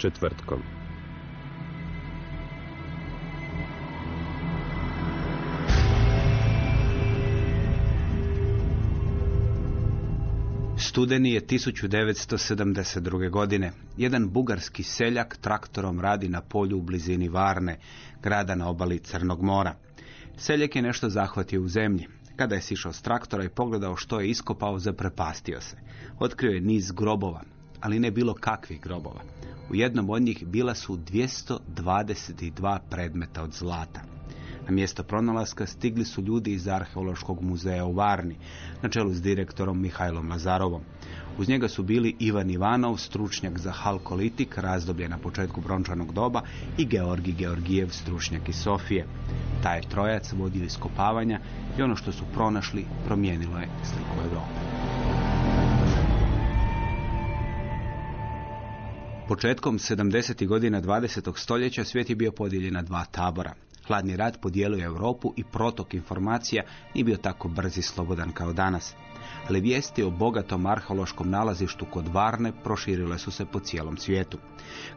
Četvrtkom. Studeni je 1972. godine. Jedan bugarski seljak traktorom radi na polju u blizini Varne, grada na obali Crnog mora. Seljak je nešto zahvatio u zemlji. Kada je sišao s traktora i pogledao što je iskopao, zaprepastio se. Otkrio je niz grobova, ali ne bilo kakvih grobova. U jednom od njih bila su 222 predmeta od zlata. Na mjesto pronalaska stigli su ljudi iz Arheološkog muzeja u Varni, na čelu s direktorom Mihajlom Lazarovom. Uz njega su bili Ivan Ivanov, stručnjak za halkolitik, razdoblje na početku brončanog doba, i Georgi Georgijev, stručnjak iz Sofije. Taj trojac vodio iskopavanja i ono što su pronašli promijenilo je sliku Europe. Početkom 70. godina 20. stoljeća svijet je bio podijeljen na dva tabora. Hladni rat podijelio je Europu i protok informacija nije bio tako brz i slobodan kao danas. Ali vijesti o bogatom arheološkom nalazištu kod Varne proširile su se po cijelom svijetu.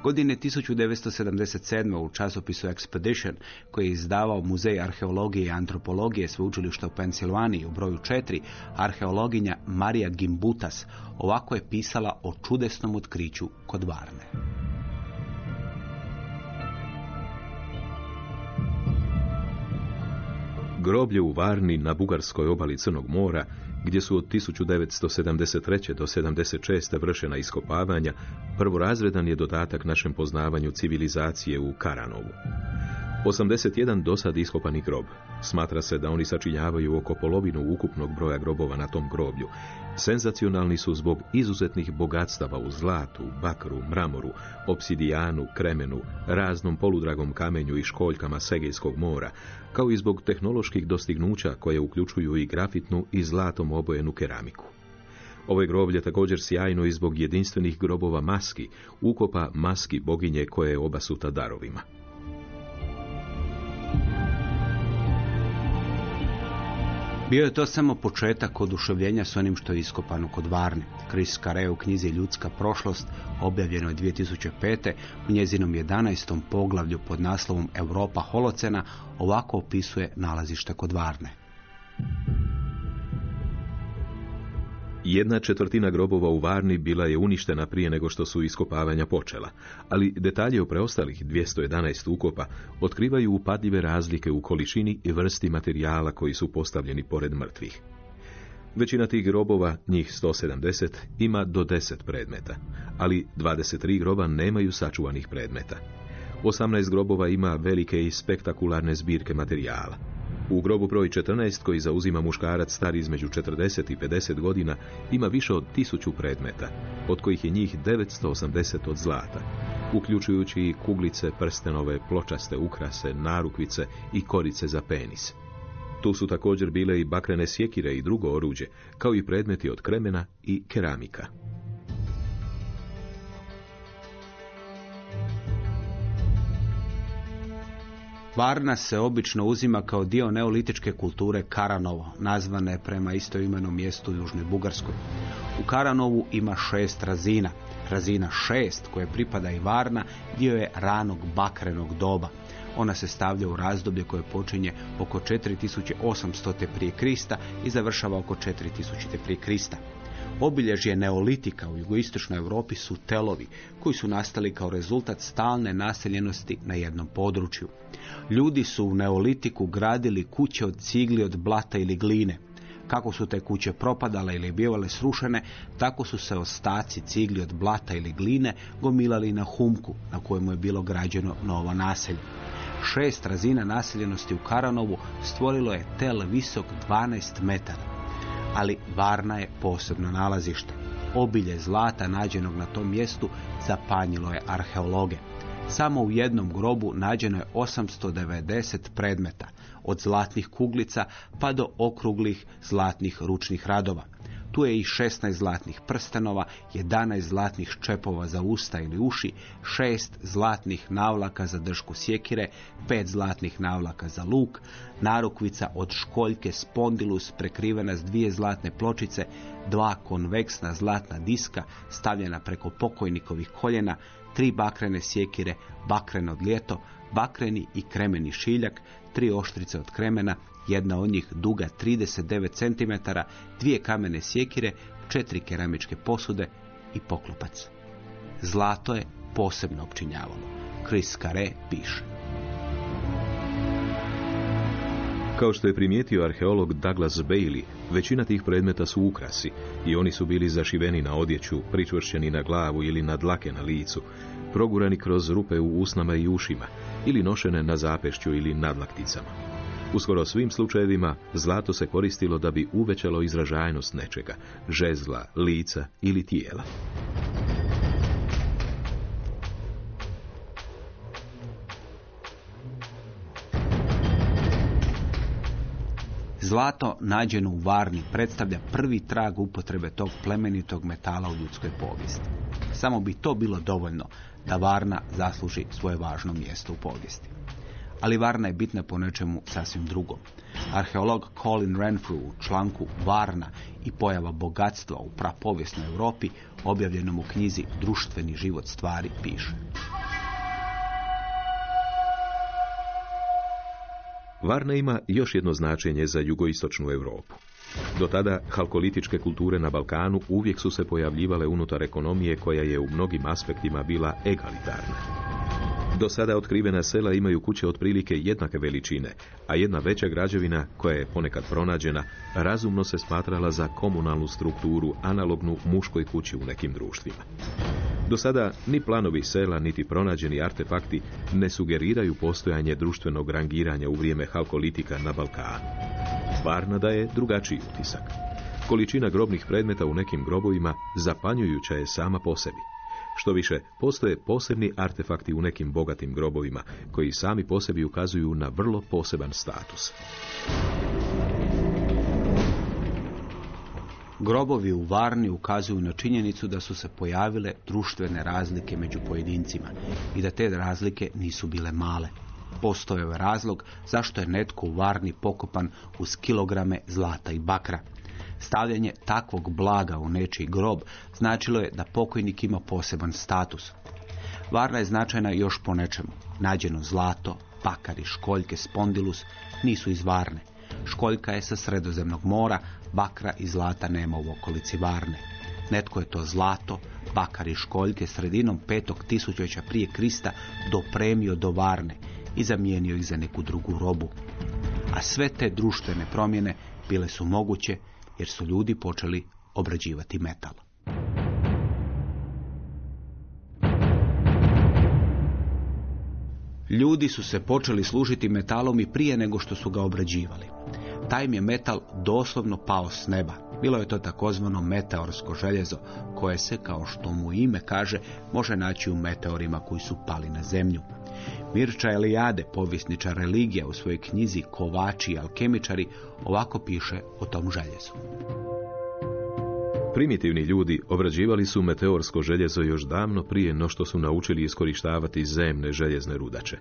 Godine 1977. u časopisu Expedition, koji je izdavao Muzej arheologije i antropologije sveučilišta u Pensilvaniji u broju 4, arheologinja Marija Gimbutas ovako je pisala o čudesnom otkriću kod Varne. Groblje u Varni na bugarskoj obali Crnog mora, gdje su od 1973. do 76. vršena iskopavanja, prvorazredan je dodatak našem poznavanju civilizacije u Karanovu. 81 dosad iskopani grob. Smatra se da oni sačinjavaju oko polovinu ukupnog broja grobova na tom groblju. Senzacionalni su zbog izuzetnih bogatstava u zlatu, bakru, mramoru, obsidijanu, kremenu, raznom poludragom kamenju i školjkama Segejskog mora, kao i zbog tehnoloških dostignuća koje uključuju i grafitnu i zlatom obojenu keramiku. Ovo je groblje također sjajno i zbog jedinstvenih grobova maski, ukopa maski boginje koje je obasuta darovima. Bio je to samo početak oduševljenja s onim što je iskopano kod Varne. Chris Carey u knjizi Ljudska prošlost, objavljeno je 2005. u njezinom 11. poglavlju pod naslovom Europa holocena, ovako opisuje nalazište kod Varne. Jedna četvrtina grobova u Varni bila je uništena prije nego što su iskopavanja počela, ali detalje o preostalih 211 ukopa otkrivaju upadljive razlike u količini i vrsti materijala koji su postavljeni pored mrtvih. Većina tih grobova, njih 170, ima do 10 predmeta, ali 23 groba nemaju sačuvanih predmeta. 18 grobova ima velike i spektakularne zbirke materijala. U grobu broj 14, koji zauzima muškarac star između 40 i 50 godina, ima više od tisuću predmeta, od kojih je njih 980 od zlata, uključujući i kuglice, prstenove, pločaste ukrase, narukvice i korice za penis. Tu su također bile i bakrene sjekire i drugo oruđe, kao i predmeti od kremena i keramika. Varna se obično uzima kao dio neolitičke kulture Karanovo, nazvane prema istoimenom mjestu u Južnoj Bugarskoj. U Karanovu ima šest razina. Razina šest, koje pripada i Varna, dio je ranog bakrenog doba. Ona se stavlja u razdoblje koje počinje oko 4800. prije Krista i završava oko 4000. prije Krista. Obilježje neolitika u jugoistočnoj Europi su telovi, koji su nastali kao rezultat stalne naseljenosti na jednom području. Ljudi su u neolitiku gradili kuće od cigli, od blata ili gline. Kako su te kuće propadale ili bivale srušene, tako su se ostaci cigli od blata ili gline gomilali na humku na kojemu je bilo građeno novo naselje. Šest razina naseljenosti u Karanovu stvorilo je tel visok 12 metara. Ali Varna je posebno nalazište. Obilje zlata nađenog na tom mjestu zapanjilo je arheologe. Samo u jednom grobu nađeno je 890 predmeta, od zlatnih kuglica pa do okruglih zlatnih ručnih radova. Tu je i 16 zlatnih prstenova, 11 zlatnih čepova za usta ili uši, 6 zlatnih navlaka za držku sjekire, 5 zlatnih navlaka za luk, narukvica od školjke spondilus prekrivena s dvije zlatne pločice, dva konveksna zlatna diska stavljena preko pokojnikovih koljena, tri bakrene sjekire, bakreno od lijeto, bakreni i kremeni šiljak, tri oštrice od kremena, jedna od njih duga 39 cm, dvije kamene sjekire, četiri keramičke posude i poklopac. Zlato je posebno opčinjavalo. Chris Carre piše. Kao što je primijetio arheolog Douglas Bailey, većina tih predmeta su ukrasi i oni su bili zašiveni na odjeću, pričvršćeni na glavu ili na dlake na licu, progurani kroz rupe u usnama i ušima ili nošene na zapešću ili nadlakticama. U skoro svim slučajevima zlato se koristilo da bi uvećalo izražajnost nečega, žezla, lica ili tijela. Zlato nađeno u Varni predstavlja prvi trag upotrebe tog plemenitog metala u ljudskoj povijesti. Samo bi to bilo dovoljno da Varna zasluži svoje važno mjesto u povijesti. Ali Varna je bitna po nečemu sasvim drugom. Arheolog Colin Renfrew u članku Varna i pojava bogatstva u prapovijesnoj Europi objavljenom u knjizi Društveni život stvari piše. Varna ima još jedno značenje za jugoistočnu Europu. Do tada halkolitičke kulture na Balkanu uvijek su se pojavljivale unutar ekonomije koja je u mnogim aspektima bila egalitarna. Do sada otkrivena sela imaju kuće otprilike jednake veličine, a jedna veća građevina, koja je ponekad pronađena, razumno se smatrala za komunalnu strukturu analognu muškoj kući u nekim društvima. Do sada ni planovi sela, niti pronađeni artefakti ne sugeriraju postojanje društvenog rangiranja u vrijeme halkolitika na Balkanu. Varna daje drugačiji utisak. Količina grobnih predmeta u nekim grobovima zapanjujuća je sama po sebi. Što više, postoje posebni artefakti u nekim bogatim grobovima, koji sami po sebi ukazuju na vrlo poseban status. Grobovi u Varni ukazuju na činjenicu da su se pojavile društvene razlike među pojedincima i da te razlike nisu bile male. Postoje je razlog zašto je netko u Varni pokopan uz kilograme zlata i bakra. Stavljanje takvog blaga u nečiji grob značilo je da pokojnik ima poseban status. Varna je značajna još po nečemu. Nađeno zlato, bakar i školjke spondilus nisu iz Varne. Školjka je sa sredozemnog mora, bakra i zlata nema u okolici Varne. Netko je to zlato, bakar i školjke sredinom petog tisućeća prije Krista dopremio do Varne i zamijenio ih za neku drugu robu. A sve te društvene promjene bile su moguće jer su ljudi počeli obrađivati metal. Ljudi su se počeli služiti metalom i prije nego što su ga obrađivali. Taj je metal doslovno pao s neba. Bilo je to takozvano meteorsko željezo, koje se, kao što mu ime kaže, može naći u meteorima koji su pali na zemlju. Mirča Elijade, povjesničar religija u svojoj knjizi Kovači i alkemičari, ovako piše o tom željezu. Primitivni ljudi obrađivali su meteorsko željezo još davno prije no što su naučili iskorištavati zemne željezne rudače.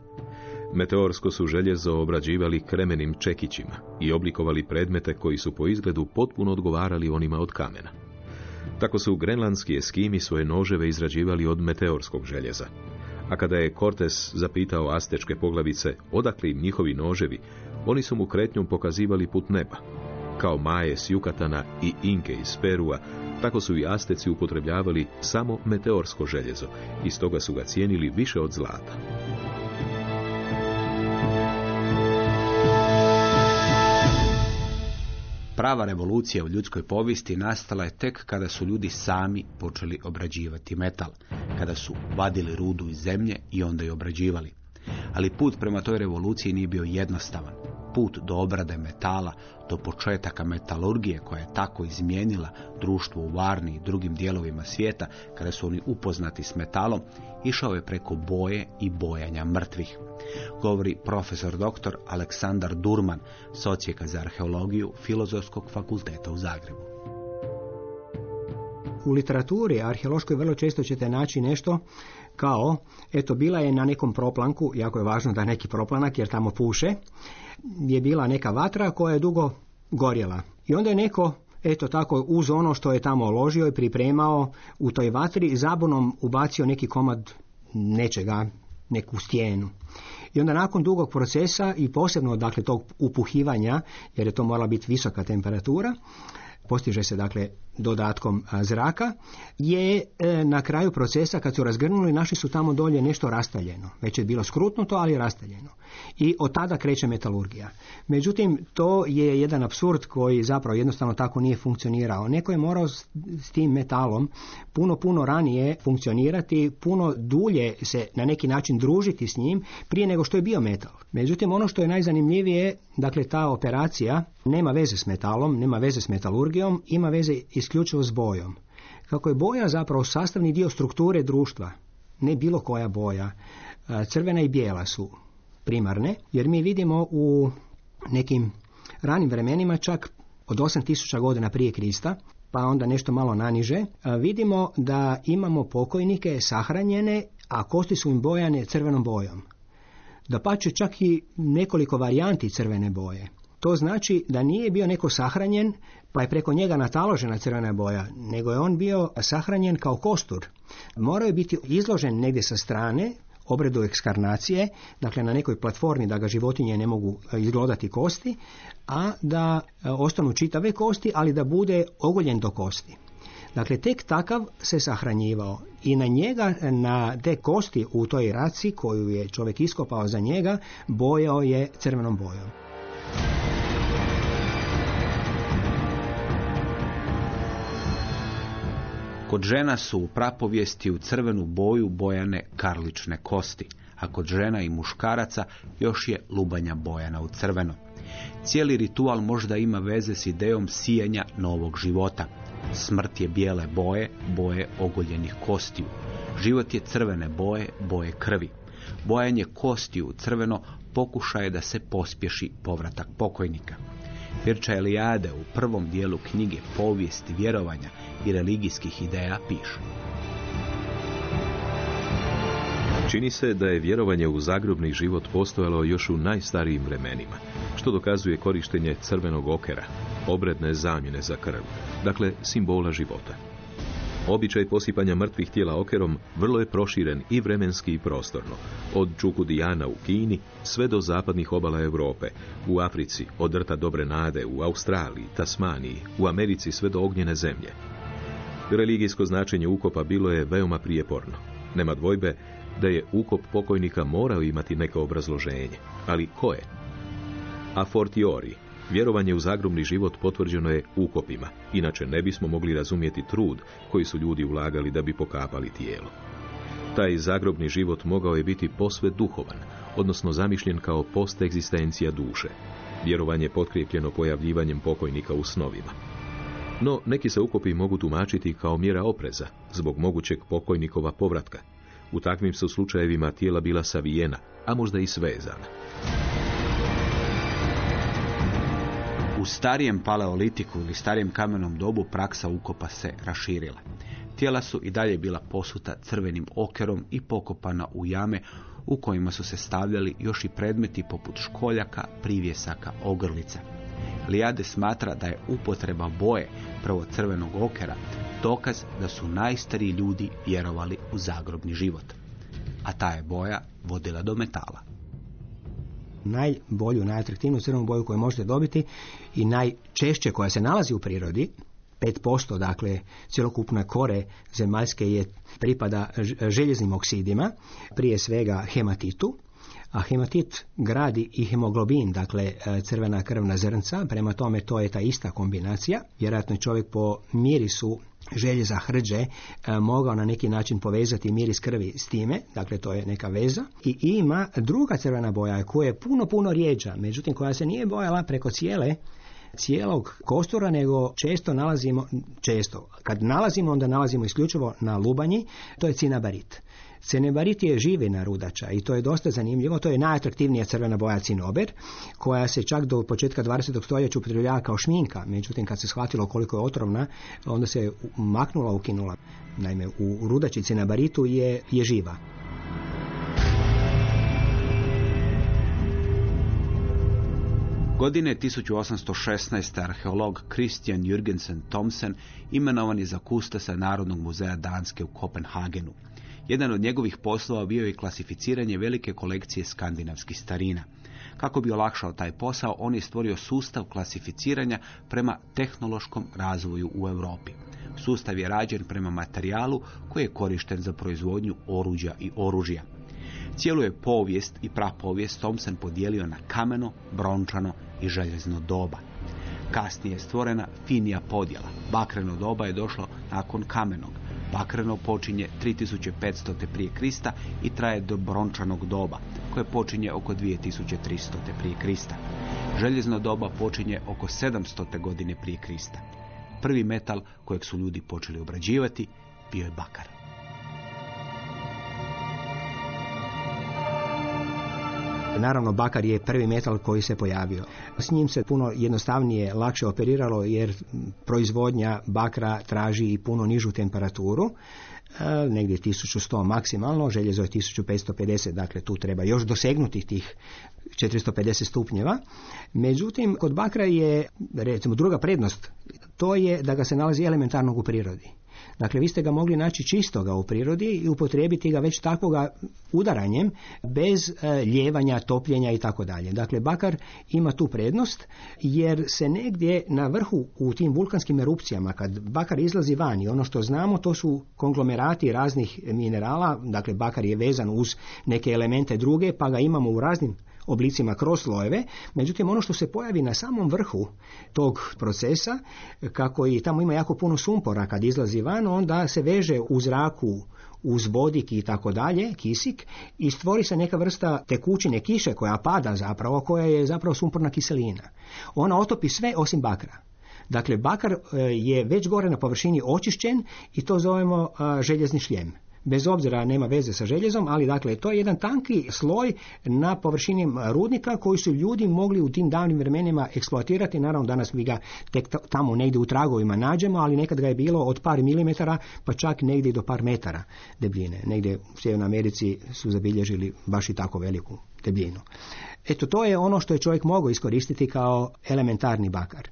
Meteorsko su željezo obrađivali kremenim čekićima i oblikovali predmete koji su po izgledu potpuno odgovarali onima od kamena. Tako su grenlandski eskimi svoje noževe izrađivali od meteorskog željeza. A kada je Cortes zapitao astečke poglavice odakle im njihovi noževi, oni su mu kretnjom pokazivali put neba. Kao Maje s Jukatana i Inke iz Perua, Tako su i Asteci upotrebljavali samo meteorsko željezo i stoga su ga cijenili više od zlata. Prava revolucija u ljudskoj povijesti nastala je tek kada su ljudi sami počeli obrađivati metal, kada su vadili rudu iz zemlje i onda je obrađivali. Ali put prema toj revoluciji nije bio jednostavan. Put do obrade metala, do početaka metalurgije koja je tako izmijenila društvo u Varni i drugim dijelovima svijeta kada su oni upoznati s metalom, išao je preko boje i bojanja mrtvih. Govori profesor dr. Aleksandar Durman, socijeka za arheologiju Filozofskog fakulteta u Zagrebu. U literaturi arheološkoj vrlo često ćete naći nešto kao, eto, bila je na nekom proplanku, jako je važno da neki proplanak jer tamo puše, je bila neka vatra koja je dugo gorjela. I onda je neko, eto tako, uz ono što je tamo ložio i pripremao u toj vatri, zabunom ubacio neki komad nečega, neku stijenu. I onda nakon dugog procesa i posebno dakle tog upuhivanja, jer je to morala biti visoka temperatura, postiže se dakle dodatkom zraka, je e, na kraju procesa kad su razgrnuli našli su tamo dolje nešto rastaljeno. Već je bilo skrutnuto, ali rastaljeno. I od tada kreće metalurgija. Međutim, to je jedan apsurd koji zapravo jednostavno tako nije funkcionirao. Neko je morao s tim metalom puno, puno ranije funkcionirati, puno dulje se na neki način družiti s njim prije nego što je bio metal. Međutim, ono što je najzanimljivije, dakle ta operacija nema veze s metalom, nema veze s metalurgijom, ima veze isključivo s bojom. Kako je boja zapravo sastavni dio strukture društva, ne bilo koja boja, crvena i bijela su primarne, jer mi vidimo u nekim ranim vremenima čak od 8000 godina prije Krista, pa onda nešto malo naniže, vidimo da imamo pokojnike sahranjene, a kosti su im bojane crvenom bojom. Da pače čak i nekoliko varijanti crvene boje. To znači da nije bio neko sahranjen pa je preko njega nataložena crvena boja, nego je on bio sahranjen kao kostur. Morao je biti izložen negdje sa strane, obredu ekskarnacije, dakle na nekoj platformi da ga životinje ne mogu e, izglodati kosti, a da e, ostanu čitave kosti, ali da bude ogoljen do kosti. Dakle, tek takav se sahranjivao i na njega, na te kosti u toj raci koju je čovjek iskopao za njega, bojao je crvenom bojom. Kod žena su u prapovijesti u crvenu boju bojane karlične kosti, a kod žena i muškaraca još je lubanja bojana u crveno. Cijeli ritual možda ima veze s idejom sijanja novog života. Smrt je bijele boje, boje ogoljenih kostiju. Život je crvene boje, boje krvi. Bojanje kostiju crveno pokušaje da se pospješi povratak pokojnika. Pirča Elijade u prvom dijelu knjige Povijesti vjerovanja i religijskih ideja piše. Čini se da je vjerovanje u zagrobni život postojalo još u najstarijim vremenima, što dokazuje korištenje crvenog okera, obredne zamjene za krv, dakle simbola života. Običaj posipanja mrtvih tijela okerom vrlo je proširen i vremenski i prostorno, od Čukudijana u Kini sve do zapadnih obala Europe, u Africi, od rta Dobre Nade, u Australiji, Tasmaniji, u Americi sve do ognjene zemlje. Religijsko značenje ukopa bilo je veoma prijeporno. Nema dvojbe da je ukop pokojnika morao imati neko obrazloženje, ali koje? A fortiori, Vjerovanje u zagrobni život potvrđeno je ukopima, inače ne bismo mogli razumjeti trud koji su ljudi ulagali da bi pokapali tijelo. Taj zagrobni život mogao je biti posve duhovan, odnosno zamišljen kao post-egzistencija duše. Vjerovanje potkrijepljeno pojavljivanjem pokojnika u snovima. No, neki se ukopi mogu tumačiti kao mjera opreza, zbog mogućeg pokojnikova povratka. U takvim su slučajevima tijela bila savijena, a možda i svezana. U starijem paleolitiku ili starijem kamenom dobu praksa ukopa se raširila. Tijela su i dalje bila posuta crvenim okerom i pokopana u jame u kojima su se stavljali još i predmeti poput školjaka, privjesaka, ogrlica. Lijade smatra da je upotreba boje, prvo crvenog okera, dokaz da su najstariji ljudi vjerovali u zagrobni život. A ta je boja vodila do metala najbolju, najatraktivniju crvenu boju koju možete dobiti i najčešće koja se nalazi u prirodi, 5% dakle cjelokupne kore zemaljske je pripada željeznim oksidima, prije svega hematitu, a hematit gradi i hemoglobin, dakle e, crvena krvna zrnca, prema tome to je ta ista kombinacija. Vjerojatno čovjek po mirisu željeza hrđe e, mogao na neki način povezati miris krvi s time, dakle to je neka veza. I ima druga crvena boja koja je puno, puno rijeđa, međutim koja se nije bojala preko cijele cijelog kostura, nego često nalazimo, često, kad nalazimo, onda nalazimo isključivo na lubanji, to je cinabarit. Cenebarit je živina rudača i to je dosta zanimljivo. To je najatraktivnija crvena boja cinober, koja se čak do početka 20. stoljeća upotrebljava kao šminka. Međutim, kad se shvatilo koliko je otrovna, onda se maknula, ukinula. Naime, u rudači cinebaritu je, je živa. Godine 1816. arheolog Christian Jürgensen Thomsen imenovan je za kustasa Narodnog muzeja Danske u Kopenhagenu. Jedan od njegovih poslova bio je klasificiranje velike kolekcije skandinavskih starina. Kako bi olakšao taj posao, on je stvorio sustav klasificiranja prema tehnološkom razvoju u Europi. Sustav je rađen prema materijalu koji je korišten za proizvodnju oruđa i oružja. Cijelu je povijest i prapovijest Thompson podijelio na kameno, brončano i željezno doba. Kasnije je stvorena finija podjela. Bakreno doba je došlo nakon kamenog. Bakreno počinje 3500. prije Krista i traje do brončanog doba, koje počinje oko 2300. prije Krista. Željezno doba počinje oko 700. godine prije Krista. Prvi metal kojeg su ljudi počeli obrađivati bio je bakar. Naravno, bakar je prvi metal koji se pojavio. S njim se puno jednostavnije, lakše operiralo jer proizvodnja bakra traži i puno nižu temperaturu e, negdje 1100 maksimalno, željezo je 1550, dakle tu treba još dosegnuti tih 450 stupnjeva. Međutim, kod bakra je, recimo, druga prednost, to je da ga se nalazi elementarnog u prirodi. Dakle, vi ste ga mogli naći čistoga u prirodi i upotrijebiti ga već takvoga udaranjem bez e, ljevanja, topljenja i tako dalje. Dakle, bakar ima tu prednost jer se negdje na vrhu u tim vulkanskim erupcijama kad bakar izlazi van i ono što znamo to su konglomerati raznih minerala, dakle bakar je vezan uz neke elemente druge pa ga imamo u raznim oblicima kroz slojeve, međutim ono što se pojavi na samom vrhu tog procesa, kako i tamo ima jako puno sumpora kad izlazi van, onda se veže u zraku uz vodik i tako dalje, kisik, i stvori se neka vrsta tekućine kiše koja pada zapravo, koja je zapravo sumporna kiselina. Ona otopi sve osim bakra. Dakle, bakar e, je već gore na površini očišćen i to zovemo željezni šljem bez obzira nema veze sa željezom, ali dakle to je jedan tanki sloj na površini rudnika koji su ljudi mogli u tim davnim vremenima eksploatirati. Naravno danas mi ga tek tamo negdje u tragovima nađemo, ali nekad ga je bilo od par milimetara pa čak negdje do par metara debljine. Negdje u Sjevernoj Americi su zabilježili baš i tako veliku debljinu. Eto, to je ono što je čovjek mogao iskoristiti kao elementarni bakar.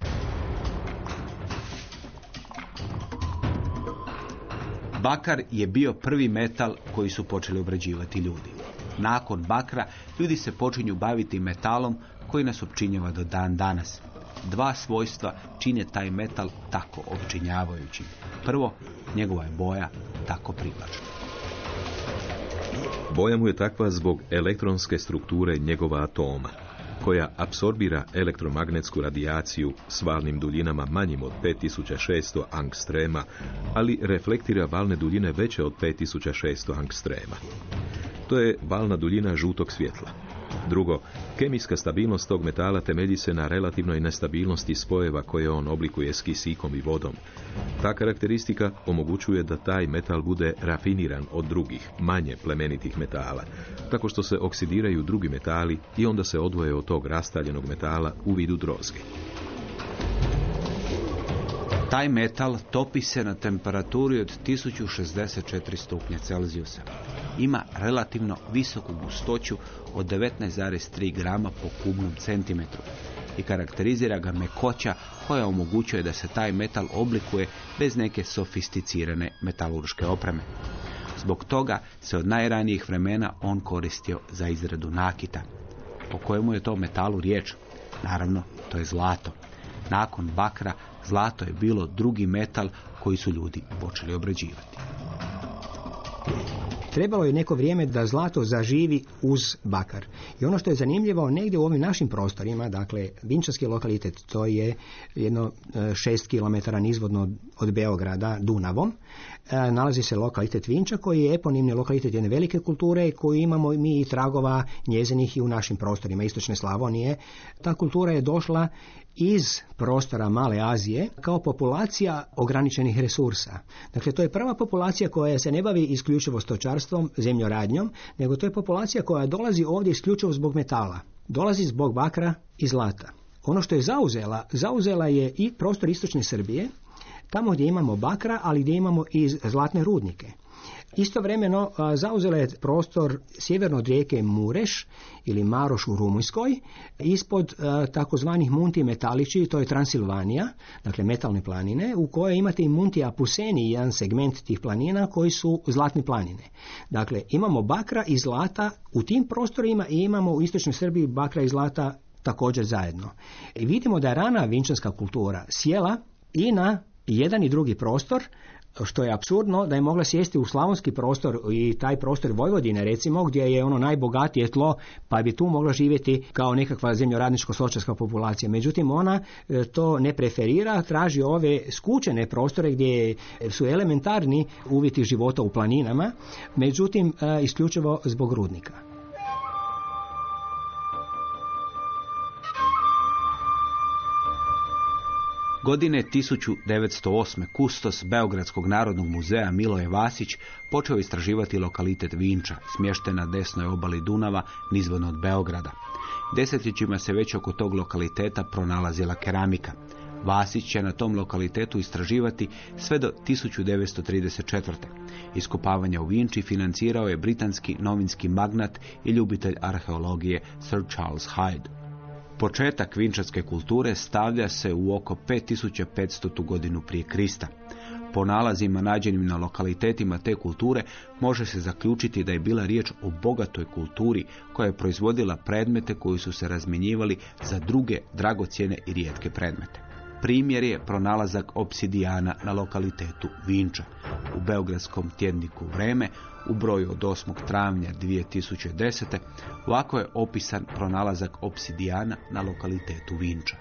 Bakar je bio prvi metal koji su počeli obrađivati ljudi. Nakon bakra ljudi se počinju baviti metalom koji nas opčinjava do dan danas. Dva svojstva čine taj metal tako opčinjavajući. Prvo, njegova je boja tako privlačna. Boja mu je takva zbog elektronske strukture njegova atoma koja apsorbira elektromagnetsku radijaciju s valnim duljinama manjim od 5600 angstrema, ali reflektira valne duljine veće od 5600 angstrema. To je valna duljina žutog svjetla. Drugo, kemijska stabilnost tog metala temelji se na relativnoj nestabilnosti spojeva koje on oblikuje s kisikom i vodom. Ta karakteristika omogućuje da taj metal bude rafiniran od drugih, manje plemenitih metala, tako što se oksidiraju drugi metali i onda se odvoje od tog rastaljenog metala u vidu drozge. Taj metal topi se na temperaturi od 1064 stupnja Celzijusa. Ima relativno visoku gustoću od 19,3 grama po kubnom centimetru i karakterizira ga mekoća koja omogućuje da se taj metal oblikuje bez neke sofisticirane metalurške opreme. Zbog toga se od najranijih vremena on koristio za izradu nakita. O kojemu je to metalu riječ? Naravno, to je zlato. Nakon bakra, Zlato je bilo drugi metal koji su ljudi počeli obrađivati. Trebalo je neko vrijeme da zlato zaživi uz bakar. I ono što je zanimljivo, negdje u ovim našim prostorima, dakle, Vinčanski lokalitet, to je jedno e, šest km nizvodno od Beograda Dunavom, e, nalazi se lokalitet Vinča koji je eponimni lokalitet jedne velike kulture koji imamo mi i tragova njezinih i u našim prostorima istočne Slavonije. Ta kultura je došla iz prostora Male Azije kao populacija ograničenih resursa. Dakle, to je prva populacija koja se ne bavi isključivo stočarstvom, zemljoradnjom, nego to je populacija koja dolazi ovdje isključivo zbog metala. Dolazi zbog bakra i zlata. Ono što je zauzela, zauzela je i prostor istočne Srbije, tamo gdje imamo bakra, ali gdje imamo i zlatne rudnike. Istovremeno zauzela je prostor sjeverno od rijeke Mureš ili Maroš u Rumunjskoj, ispod takozvanih Munti Metalići, to je Transilvanija, dakle metalne planine, u kojoj imate i Munti Apuseni, jedan segment tih planina koji su zlatne planine. Dakle, imamo bakra i zlata u tim prostorima i imamo u istočnoj Srbiji bakra i zlata također zajedno. I vidimo da je rana vinčanska kultura sjela i na jedan i drugi prostor, što je apsurdno da je mogla sjesti u slavonski prostor i taj prostor Vojvodine recimo gdje je ono najbogatije tlo pa bi tu mogla živjeti kao nekakva zemljoradničko sočarska populacija. Međutim ona e, to ne preferira, traži ove skučene prostore gdje su elementarni uvjeti života u planinama, međutim e, isključivo zbog rudnika. Godine 1908. kustos Beogradskog narodnog muzeja Miloje Vasić počeo istraživati lokalitet Vinča, smješten na desnoj obali Dunava, nizvodno od Beograda. Desetljećima se već oko tog lokaliteta pronalazila keramika. Vasić će na tom lokalitetu istraživati sve do 1934. Iskopavanje u Vinči financirao je britanski novinski magnat i ljubitelj arheologije Sir Charles Hyde. Početak vinčarske kulture stavlja se u oko 5500. godinu prije Krista. Po nalazima nađenim na lokalitetima te kulture može se zaključiti da je bila riječ o bogatoj kulturi koja je proizvodila predmete koji su se razmjenjivali za druge dragocjene i rijetke predmete. Primjer je pronalazak obsidijana na lokalitetu Vinča. U Beogradskom tjedniku Vreme u broju od 8. travnja 2010. ovako je opisan pronalazak obsidijana na lokalitetu Vinča.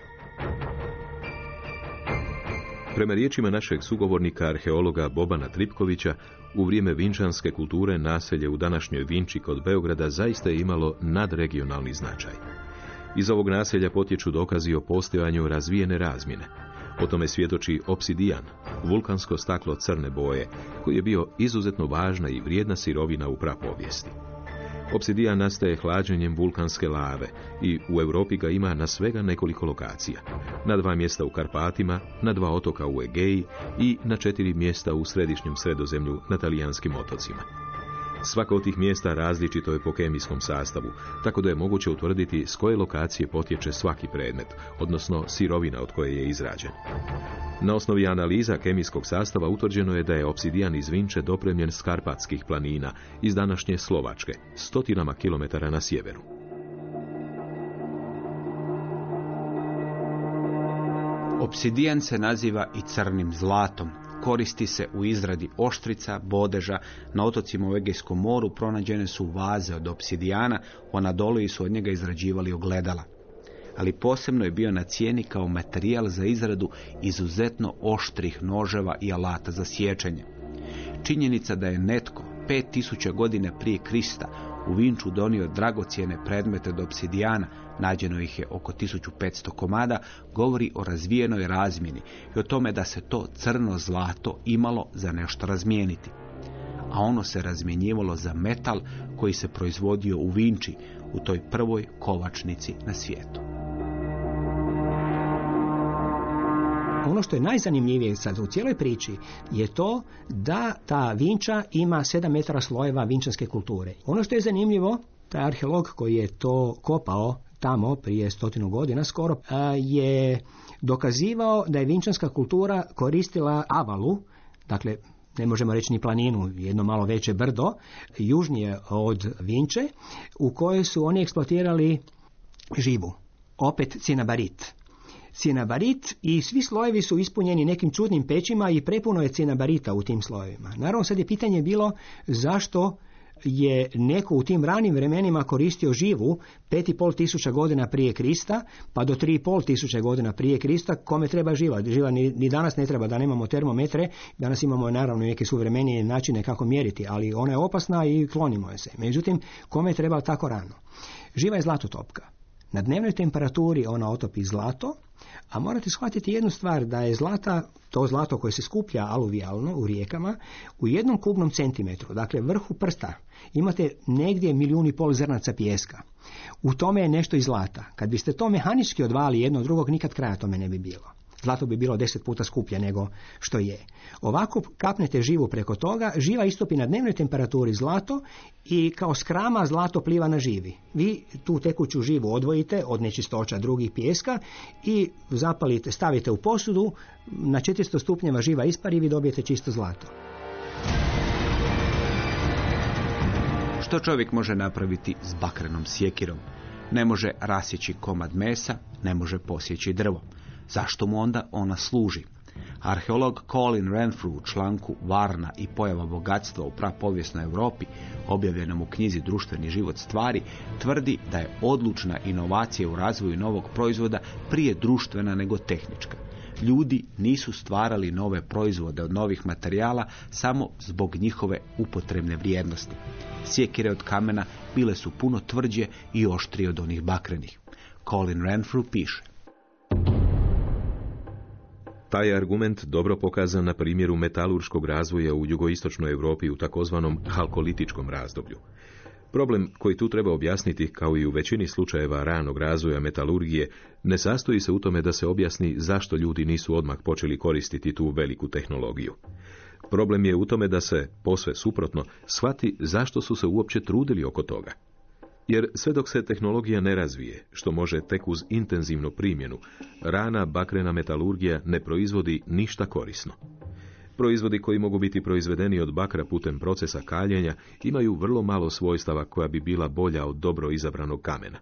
Prema riječima našeg sugovornika arheologa Bobana Tripkovića, u vrijeme vinčanske kulture naselje u današnjoj Vinči kod Beograda zaista je imalo nadregionalni značaj. Iz ovog naselja potječu dokazi o postojanju razvijene razmjene. O tome svjedoči obsidijan, vulkansko staklo crne boje, koji je bio izuzetno važna i vrijedna sirovina u prapovijesti. Obsidijan nastaje hlađenjem vulkanske lave i u Europi ga ima na svega nekoliko lokacija. Na dva mjesta u Karpatima, na dva otoka u Egeji i na četiri mjesta u središnjem sredozemlju na talijanskim otocima. Svako od tih mjesta različito je po kemijskom sastavu, tako da je moguće utvrditi s koje lokacije potječe svaki predmet, odnosno sirovina od koje je izrađen. Na osnovi analiza kemijskog sastava utvrđeno je da je obsidijan iz Vinče dopremljen s Karpatskih planina iz današnje Slovačke, stotinama kilometara na sjeveru. Obsidijan se naziva i crnim zlatom, Koristi se u izradi oštrica, bodeža, na otocima u Egejskom moru pronađene su vaze od obsidijana, u Anadoliji su od njega izrađivali ogledala. Ali posebno je bio na cijeni kao materijal za izradu izuzetno oštrih noževa i alata za sjećanje. Činjenica da je netko 5000 godine prije Krista u Vinču donio dragocjene predmete od obsidijana, nađeno ih je oko 1500 komada, govori o razvijenoj razmjeni i o tome da se to crno zlato imalo za nešto razmijeniti. A ono se razmjenjivalo za metal koji se proizvodio u Vinči, u toj prvoj kovačnici na svijetu. Ono što je najzanimljivije sad u cijeloj priči je to da ta vinča ima 7 metara slojeva vinčanske kulture. Ono što je zanimljivo, taj arheolog koji je to kopao tamo prije stotinu godina skoro je dokazivao da je vinčanska kultura koristila avalu, dakle ne možemo reći ni planinu, jedno malo veće brdo, južnije od Vinče, u kojoj su oni eksploatirali živu, opet cinabarit. Cinabarit i svi slojevi su ispunjeni nekim čudnim pećima i prepuno je cinabarita u tim slojevima. Naravno sad je pitanje bilo zašto je neko u tim ranim vremenima koristio živu pol tisuća godina prije Krista, pa do pol tisuća godina prije Krista, kome treba živa? Živa ni, ni danas ne treba da nemamo termometre, danas imamo naravno neke suvremenije načine kako mjeriti, ali ona je opasna i klonimo je se. Međutim, kome treba tako rano? Živa je zlatotopka. Na dnevnoj temperaturi ona otopi zlato, a morate shvatiti jednu stvar, da je zlata, to zlato koje se skuplja aluvijalno u rijekama, u jednom kubnom centimetru, dakle vrhu prsta, imate negdje milijun i pol zrnaca pijeska. U tome je nešto iz zlata. Kad biste to mehanički odvali jedno od drugog, nikad kraja tome ne bi bilo zlato bi bilo deset puta skuplje nego što je. Ovako kapnete živu preko toga, živa istopi na dnevnoj temperaturi zlato i kao skrama zlato pliva na živi. Vi tu tekuću živu odvojite od nečistoća drugih pijeska i zapalite, stavite u posudu, na 400 stupnjeva živa ispari i vi dobijete čisto zlato. Što čovjek može napraviti s bakrenom sjekirom? Ne može rasjeći komad mesa, ne može posjeći drvo. Zašto mu onda ona služi? Arheolog Colin Renfrew u članku Varna i pojava bogatstva u prapovijesnoj Europi, objavljenom u knjizi Društveni život stvari, tvrdi da je odlučna inovacija u razvoju novog proizvoda prije društvena nego tehnička. Ljudi nisu stvarali nove proizvode od novih materijala samo zbog njihove upotrebne vrijednosti. Sjekire od kamena bile su puno tvrđe i oštrije od onih bakrenih. Colin Renfrew piše. Taj je argument dobro pokazan na primjeru metalurškog razvoja u jugoistočnoj Europi u takozvanom halkolitičkom razdoblju. Problem koji tu treba objasniti, kao i u većini slučajeva ranog razvoja metalurgije, ne sastoji se u tome da se objasni zašto ljudi nisu odmah počeli koristiti tu veliku tehnologiju. Problem je u tome da se, posve suprotno, shvati zašto su se uopće trudili oko toga. Jer sve dok se tehnologija ne razvije, što može tek uz intenzivnu primjenu, rana bakrena metalurgija ne proizvodi ništa korisno. Proizvodi koji mogu biti proizvedeni od bakra putem procesa kaljenja imaju vrlo malo svojstava koja bi bila bolja od dobro izabranog kamena.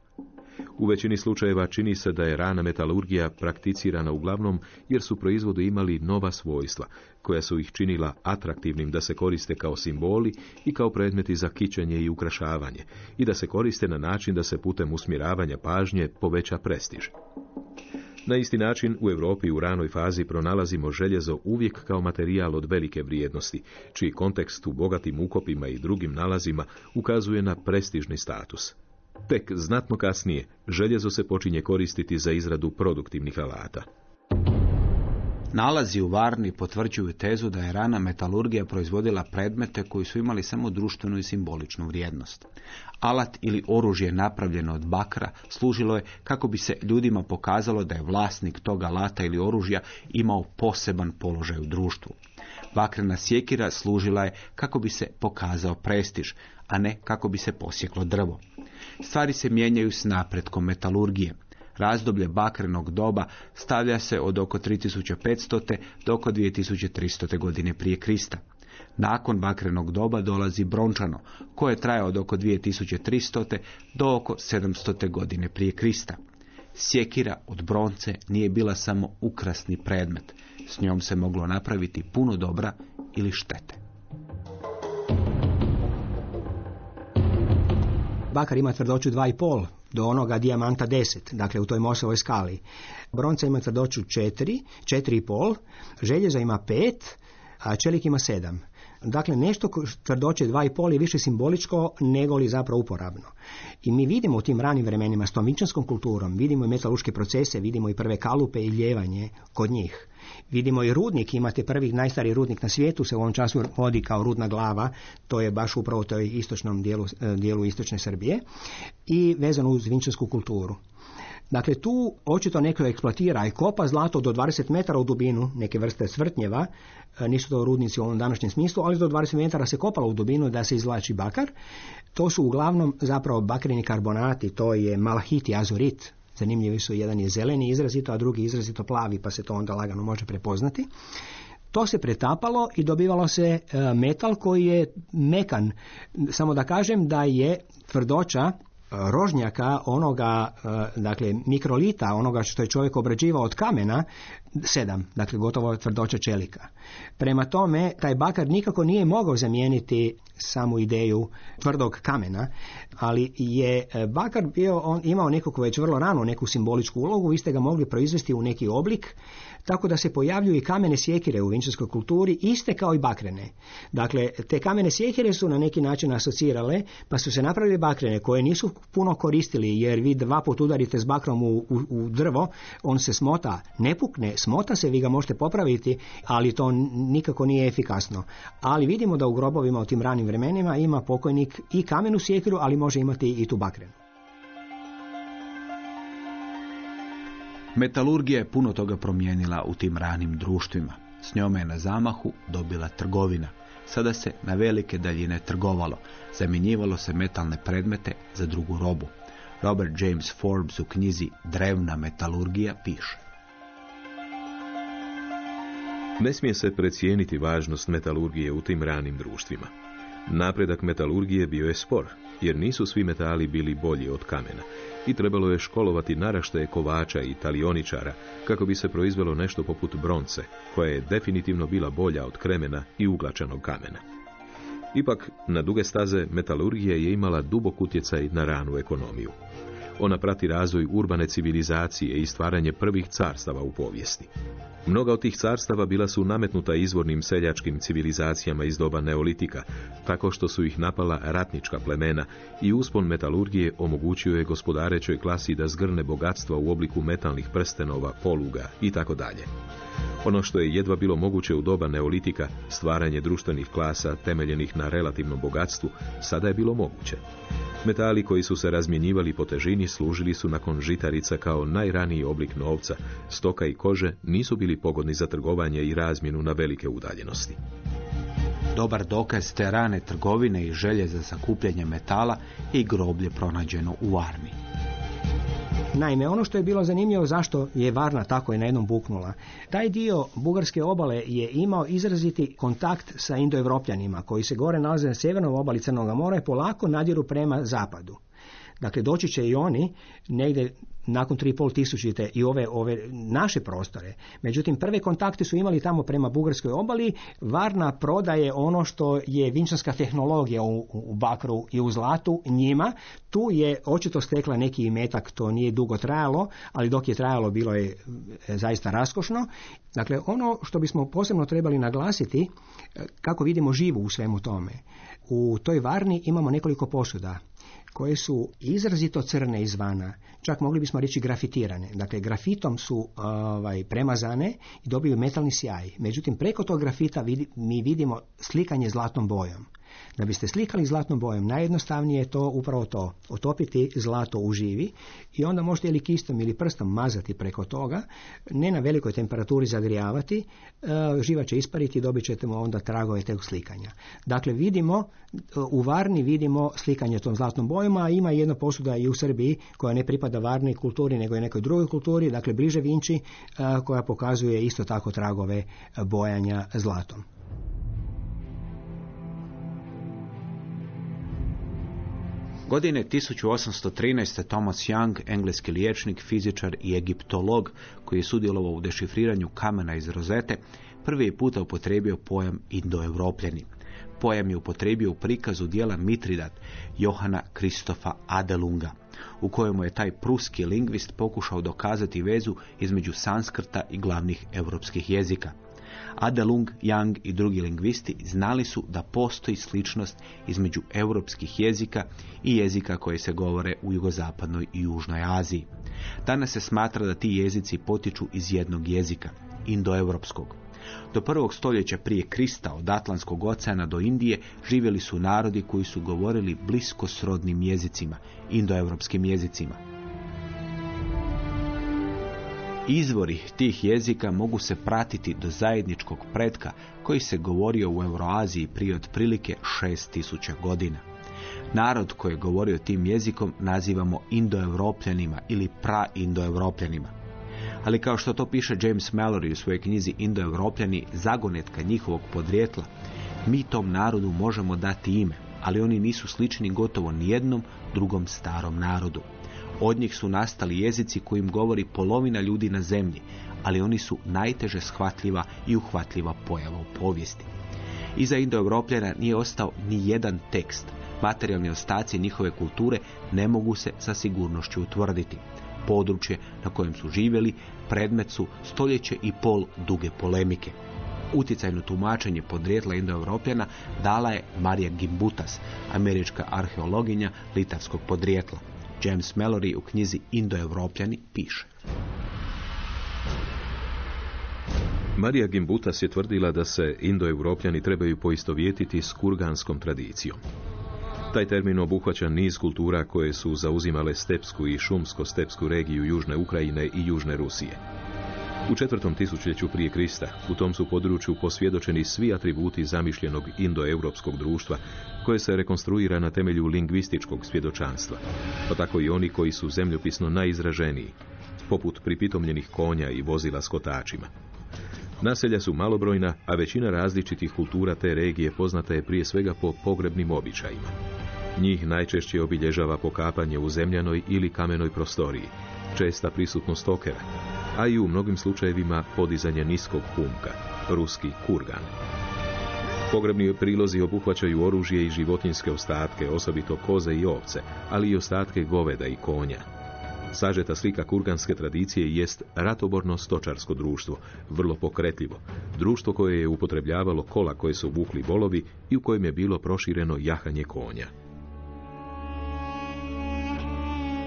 U većini slučajeva čini se da je rana metalurgija prakticirana uglavnom jer su proizvodi imali nova svojstva, koja su ih činila atraktivnim da se koriste kao simboli i kao predmeti za kićenje i ukrašavanje, i da se koriste na način da se putem usmjeravanja pažnje poveća prestiž. Na isti način u Europi u ranoj fazi pronalazimo željezo uvijek kao materijal od velike vrijednosti, čiji kontekst u bogatim ukopima i drugim nalazima ukazuje na prestižni status. Tek znatno kasnije željezo se počinje koristiti za izradu produktivnih alata. Nalazi u Varni potvrđuju tezu da je rana metalurgija proizvodila predmete koji su imali samo društvenu i simboličnu vrijednost. Alat ili oružje napravljeno od bakra služilo je kako bi se ljudima pokazalo da je vlasnik toga alata ili oružja imao poseban položaj u društvu. Bakrena sjekira služila je kako bi se pokazao prestiž, a ne kako bi se posjeklo drvo. Stvari se mijenjaju s napretkom metalurgije. Razdoblje bakrenog doba stavlja se od oko 3500. do oko 2300. godine prije Krista. Nakon bakrenog doba dolazi brončano, koje traje od oko 2300. do oko 700. godine prije Krista. Sjekira od bronce nije bila samo ukrasni predmet. S njom se moglo napraviti puno dobra ili štete. Bakar ima tvrdoću 2,5 do onoga dijamanta 10, dakle u toj Mosovoj skali. Bronca ima tvrdoću 4, 4,5, željeza ima 5, a čelik ima 7. Dakle, nešto tvrdoće 2,5 je više simboličko nego li zapravo uporabno. I mi vidimo u tim ranim vremenima s tom kulturom, vidimo i metaluške procese, vidimo i prve kalupe i ljevanje kod njih. Vidimo i rudnik, imate prvi najstariji rudnik na svijetu, se u ovom času vodi kao rudna glava, to je baš upravo toj istočnom dijelu, e, dijelu istočne Srbije i vezano uz vinčansku kulturu. Dakle, tu očito neko eksploatira i kopa zlato do 20 metara u dubinu, neke vrste svrtnjeva, e, nisu to rudnici u ovom današnjem smislu, ali do 20 metara se kopalo u dubinu da se izvlači bakar. To su uglavnom zapravo bakreni karbonati, to je malahit i azurit, Zanimljivi su, jedan je zeleni izrazito, a drugi izrazito plavi, pa se to onda lagano može prepoznati. To se pretapalo i dobivalo se e, metal koji je mekan. Samo da kažem da je tvrdoća rožnjaka, onoga, e, dakle, mikrolita, onoga što je čovjek obrađivao od kamena, sedam, dakle gotovo tvrdoća čelika. Prema tome, taj bakar nikako nije mogao zamijeniti samu ideju tvrdog kamena, ali je e, bakar bio, on imao nekako već vrlo rano neku simboličku ulogu, vi ste ga mogli proizvesti u neki oblik, tako da se pojavljuju i kamene sjekire u vinčarskoj kulturi, iste kao i bakrene. Dakle, te kamene sjekire su na neki način asocirale, pa su se napravili bakrene koje nisu puno koristili, jer vi dva put udarite s bakrom u, u, u drvo, on se smota, ne pukne, smota se, vi ga možete popraviti, ali to nikako nije efikasno. Ali vidimo da u grobovima u tim ranim vremenima ima pokojnik i kamenu sjekiru, ali može imati i tu bakrenu. Metalurgija je puno toga promijenila u tim ranim društvima. S njome je na zamahu dobila trgovina. Sada se na velike daljine trgovalo. Zamjenjivalo se metalne predmete za drugu robu. Robert James Forbes u knjizi Drevna metalurgija piše. Ne smije se precijeniti važnost metalurgije u tim ranim društvima. Napredak metalurgije bio je spor, jer nisu svi metali bili bolji od kamena i trebalo je školovati naraštaje kovača i talioničara kako bi se proizvelo nešto poput bronce, koja je definitivno bila bolja od kremena i uglačanog kamena. Ipak, na duge staze metalurgija je imala dubok utjecaj na ranu ekonomiju. Ona prati razvoj urbane civilizacije i stvaranje prvih carstava u povijesti. Mnoga od tih carstava bila su nametnuta izvornim seljačkim civilizacijama iz doba neolitika, tako što su ih napala ratnička plemena i uspon metalurgije omogućio je gospodarećoj klasi da zgrne bogatstva u obliku metalnih prstenova, poluga i tako dalje. Ono što je jedva bilo moguće u doba neolitika, stvaranje društvenih klasa temeljenih na relativnom bogatstvu, sada je bilo moguće. Metali koji su se razmjenjivali po težini služili su nakon žitarica kao najraniji oblik novca, stoka i kože nisu bili pogodni za trgovanje i razmjenu na velike udaljenosti. Dobar dokaz te rane trgovine i želje za sakupljanje metala i groblje pronađeno u Varni. Naime, ono što je bilo zanimljivo zašto je Varna tako i na jednom buknula. Taj dio bugarske obale je imao izraziti kontakt sa indoevropljanima koji se gore nalaze na sjevernoj obali Crnog mora i polako nadiru prema zapadu. Dakle, doći će i oni negdje nakon 3,5 tisućite i ove, ove naše prostore. Međutim, prve kontakte su imali tamo prema Bugarskoj obali. Varna prodaje ono što je vinčanska tehnologija u, u bakru i u zlatu njima. Tu je očito stekla neki imetak, to nije dugo trajalo, ali dok je trajalo bilo je e, zaista raskošno. Dakle, ono što bismo posebno trebali naglasiti, e, kako vidimo živu u svemu tome. U toj varni imamo nekoliko posuda koje su izrazito crne izvana, čak mogli bismo reći grafitirane. Dakle, grafitom su ovaj, premazane i dobiju metalni sjaj. Međutim, preko tog grafita mi vidimo slikanje zlatnom bojom. Da biste slikali zlatnom bojom, najjednostavnije je to upravo to, otopiti zlato u živi i onda možete ili kistom ili prstom mazati preko toga, ne na velikoj temperaturi zagrijavati, e, živa će ispariti i dobit ćete onda tragove tog slikanja. Dakle, vidimo, u Varni vidimo slikanje tom zlatnom bojom, a ima jedna posuda i u Srbiji koja ne pripada Varni kulturi, nego je nekoj drugoj kulturi, dakle bliže Vinči, e, koja pokazuje isto tako tragove bojanja zlatom. Godine 1813. Thomas Young, engleski liječnik, fizičar i egiptolog koji je sudjelovao u dešifriranju kamena iz rozete, prvi je puta upotrijebio pojam indoevropljeni. Pojam je upotrijebio u prikazu dijela Mitridat Johana Kristofa Adelunga, u kojemu je taj pruski lingvist pokušao dokazati vezu između sanskrta i glavnih europskih jezika. Adelung, Young i drugi lingvisti znali su da postoji sličnost između europskih jezika i jezika koji se govore u jugozapadnoj i južnoj Aziji. Danas se smatra da ti jezici potiču iz jednog jezika, indoevropskog. Do prvog stoljeća prije Krista od Atlantskog oceana do Indije živjeli su narodi koji su govorili blisko srodnim jezicima, indoevropskim jezicima. Izvori tih jezika mogu se pratiti do zajedničkog pretka koji se govorio u Euroaziji prije otprilike 6000 godina. Narod koji je govorio tim jezikom nazivamo indoevropljanima ili pra-indoevropljanima. Ali kao što to piše James Mallory u svojoj knjizi Indoevropljani, zagonetka njihovog podrijetla, mi tom narodu možemo dati ime, ali oni nisu slični gotovo nijednom drugom starom narodu. Od njih su nastali jezici kojim govori polovina ljudi na zemlji, ali oni su najteže shvatljiva i uhvatljiva pojava u povijesti. Iza Indoevropljana nije ostao ni jedan tekst. Materijalni ostaci njihove kulture ne mogu se sa sigurnošću utvrditi. Područje na kojem su živjeli predmet su stoljeće i pol duge polemike. Uticajno tumačenje podrijetla Indoevropljana dala je Marija Gimbutas, američka arheologinja litavskog podrijetla. James Mallory u knjizi Indoevropljani piše. Marija Gimbutas je tvrdila da se indoevropljani trebaju poistovjetiti s kurganskom tradicijom. Taj termin obuhvaća niz kultura koje su zauzimale stepsku i šumsko-stepsku regiju Južne Ukrajine i Južne Rusije. U četvrtom tisućljeću prije Krista u tom su području posvjedočeni svi atributi zamišljenog indoeuropskog društva koje se rekonstruira na temelju lingvističkog svjedočanstva, pa tako i oni koji su zemljopisno najizraženiji, poput pripitomljenih konja i vozila s kotačima. Naselja su malobrojna, a većina različitih kultura te regije poznata je prije svega po pogrebnim običajima. Njih najčešće obilježava pokapanje u zemljanoj ili kamenoj prostoriji, česta prisutnost okera, a i u mnogim slučajevima podizanje niskog humka, ruski kurgan. Pogrebni prilozi obuhvaćaju oružje i životinske ostatke, osobito koze i ovce, ali i ostatke goveda i konja. Sažeta slika kurganske tradicije jest ratoborno stočarsko društvo, vrlo pokretljivo. Društvo koje je upotrebljavalo kola koje su vukli volovi i u kojem je bilo prošireno jahanje konja.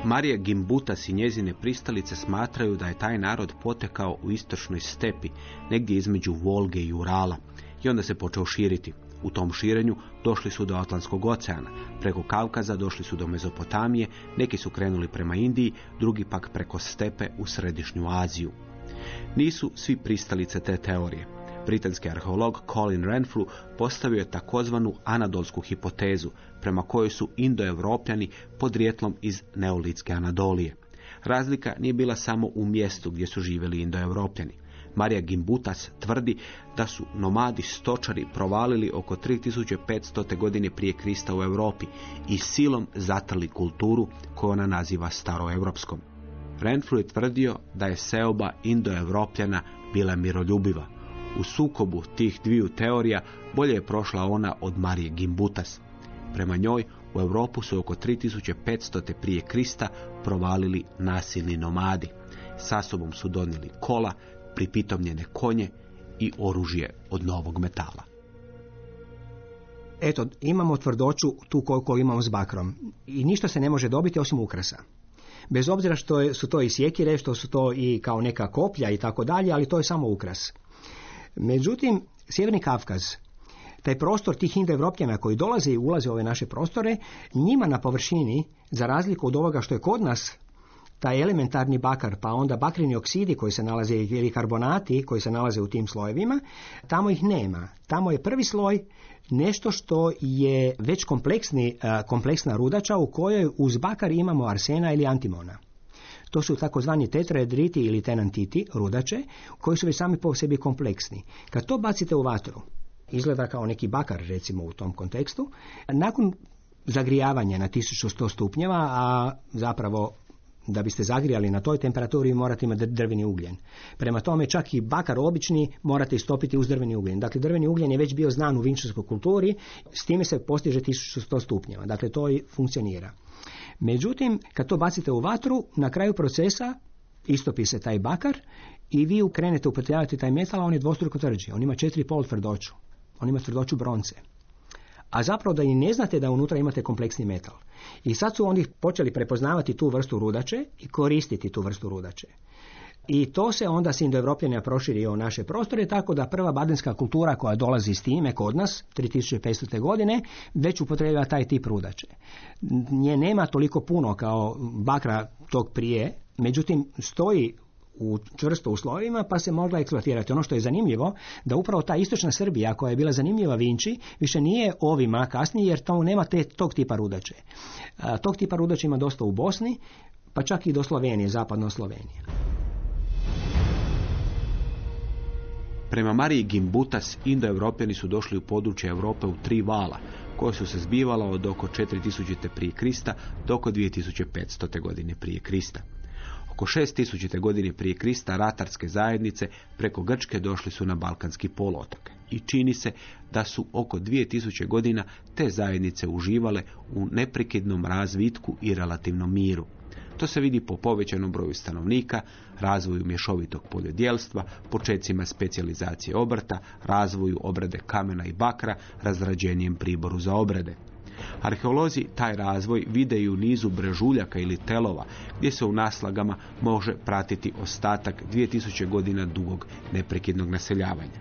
Marija Gimbutas i njezine pristalice smatraju da je taj narod potekao u istočnoj stepi, negdje između Volge i Urala, i onda se počeo širiti. U tom širenju došli su do Atlantskog oceana, preko Kavkaza došli su do Mezopotamije, neki su krenuli prema Indiji, drugi pak preko stepe u Središnju Aziju. Nisu svi pristalice te teorije. Britanski arheolog Colin Renfrew postavio je takozvanu anadolsku hipotezu, prema kojoj su indoevropljani podrijetlom iz neolitske Anadolije. Razlika nije bila samo u mjestu gdje su živjeli indoevropljani. Marija Gimbutas tvrdi da su nomadi stočari provalili oko 3500. godine prije Krista u Europi i silom zatrli kulturu koju ona naziva staroevropskom. Renfrew je tvrdio da je seoba indoevropljana bila miroljubiva. U sukobu tih dviju teorija bolje je prošla ona od Marije Gimbutas. Prema njoj u Europu su oko 3500. prije Krista provalili nasilni nomadi. Sa sobom su donijeli kola, pripitomljene konje i oružje od novog metala. Eto, imamo tvrdoću tu koliko imamo s bakrom. I ništa se ne može dobiti osim ukrasa. Bez obzira što su to i sjekire, što su to i kao neka koplja i tako dalje, ali to je samo ukras. Međutim, Sjeverni Kavkaz, taj prostor tih indoevropljana koji dolaze i ulaze u ove naše prostore, njima na površini, za razliku od ovoga što je kod nas taj elementarni bakar, pa onda bakreni oksidi koji se nalaze ili karbonati koji se nalaze u tim slojevima, tamo ih nema. Tamo je prvi sloj nešto što je već kompleksni, kompleksna rudača u kojoj uz bakar imamo arsena ili antimona. To su takozvani tetraedriti ili tenantiti, rudače, koji su već sami po sebi kompleksni. Kad to bacite u vatru, izgleda kao neki bakar recimo u tom kontekstu, nakon zagrijavanja na 1100 stupnjeva, a zapravo da biste zagrijali na toj temperaturi morate imati drveni ugljen. Prema tome čak i bakar obični morate istopiti uz drveni ugljen. Dakle, drveni ugljen je već bio znan u vinčarskoj kulturi, s time se postiže 1100 stupnjeva. Dakle, to i funkcionira. Međutim, kad to bacite u vatru, na kraju procesa istopi se taj bakar i vi ukrenete upotrebljavati taj metal, a on je dvostruko tvrđi. On ima 4,5 tvrdoću. On ima tvrdoću bronce a zapravo da i ne znate da unutra imate kompleksni metal. I sad su oni počeli prepoznavati tu vrstu rudače i koristiti tu vrstu rudače. I to se onda s indoevropljanima proširio u naše prostore, tako da prva badenska kultura koja dolazi s time kod nas, 3500. godine, već upotrebljava taj tip rudače. Nje nema toliko puno kao bakra tog prije, međutim stoji u čvrsto u slovima pa se mogla eksploatirati. Ono što je zanimljivo da upravo ta istočna Srbija koja je bila zanimljiva Vinči više nije ovima kasnije jer tamo nema te, tog tipa rudače. tog tipa rudače ima dosta u Bosni pa čak i do Slovenije, zapadno Slovenije. Prema Mariji Gimbutas, Indoevropjani su došli u područje Europe u tri vala, koja su se zbivala od oko 4000. prije Krista do oko 2500. godine prije Krista. Oko 6000. godine prije Krista ratarske zajednice preko Grčke došli su na Balkanski poluotok i čini se da su oko 2000 godina te zajednice uživale u neprekidnom razvitku i relativnom miru. To se vidi po povećanom broju stanovnika, razvoju mješovitog poljodjelstva, počecima specijalizacije obrta, razvoju obrade kamena i bakra, razrađenjem priboru za obrade. Arheolozi taj razvoj vide i u nizu brežuljaka ili telova, gdje se u naslagama može pratiti ostatak 2000 godina dugog neprekidnog naseljavanja.